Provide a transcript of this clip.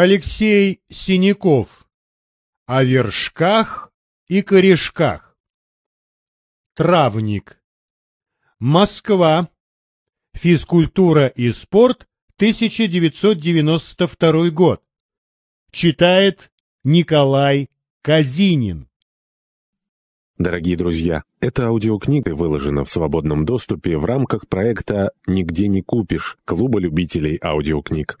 Алексей Синяков. О вершках и корешках. Травник. Москва. Физкультура и спорт 1992 год. Читает Николай Казинин. Дорогие друзья, эта аудиокнига выложена в свободном доступе в рамках проекта «Нигде не купишь» Клуба любителей аудиокниг.